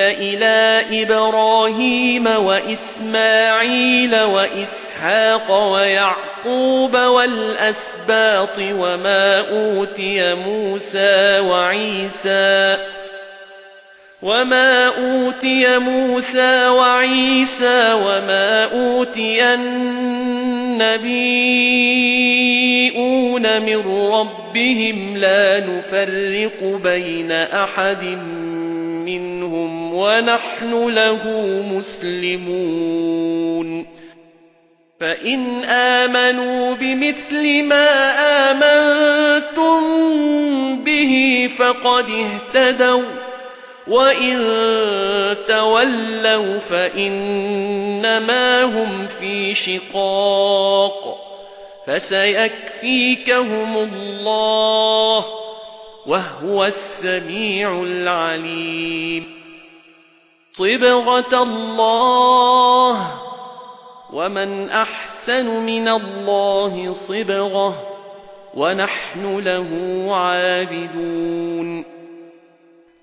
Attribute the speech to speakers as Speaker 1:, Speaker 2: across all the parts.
Speaker 1: إلى إبراهيم وإسماعيل وإسحاق ويعقوب والأسباط وما أوتي موسى وعيسى وما أوتي موسى وعيسى وما أوتي النبيون من ربهم لا نفرق بين أحد ونحن له مسلمون. فإن آمنوا بمثل ما آمنتم به فقد اهتدوا وَإِن تَوَلَّوْا فَإِنَّمَا هُمْ فِي شِقَاقٍ. فَسَيَكْفِيكَهُمُ اللَّهُ. وَهُوَ السَّمِيعُ الْعَلِيمُ. صِبْغَةَ اللَّهِ وَمَنْ أَحْسَنُ مِنَ اللَّهِ صِبْغَةً وَنَحْنُ لَهُ عَابِدُونَ.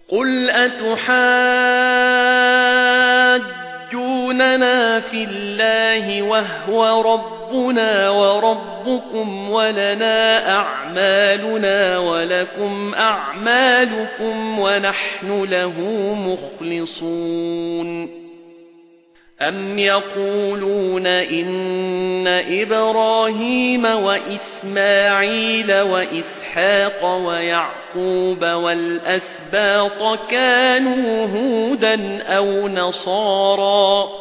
Speaker 1: قُلْ أَتُحَاجُّونَنَا فِي اللَّهِ وَهُوَ رَبُّنَا وَرَبُّكُمْ وَلَنَا أَعْمَالُنَا وَلَكُمْ أَعْمَالُكُمْ وَنَحْنُ لَهُ مُخْلِصُونَ. أَمْ يَقُولُونَ إِنَّ إِبْرَاهِيمَ وَإِسْمَاعِيلَ وَإِسْحَاقَ وَيَعْقُوبَ وَالْأَسْبَاطَ كَانُوا هُودًا أَوْ نَصَارَى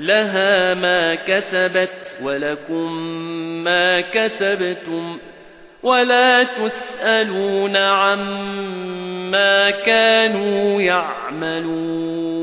Speaker 1: لَهَا مَا كَسَبَتْ وَلَكُمْ مَا كَسَبْتُمْ وَلَا تُسْأَلُونَ عَمَّا كَانُوا يَعْمَلُونَ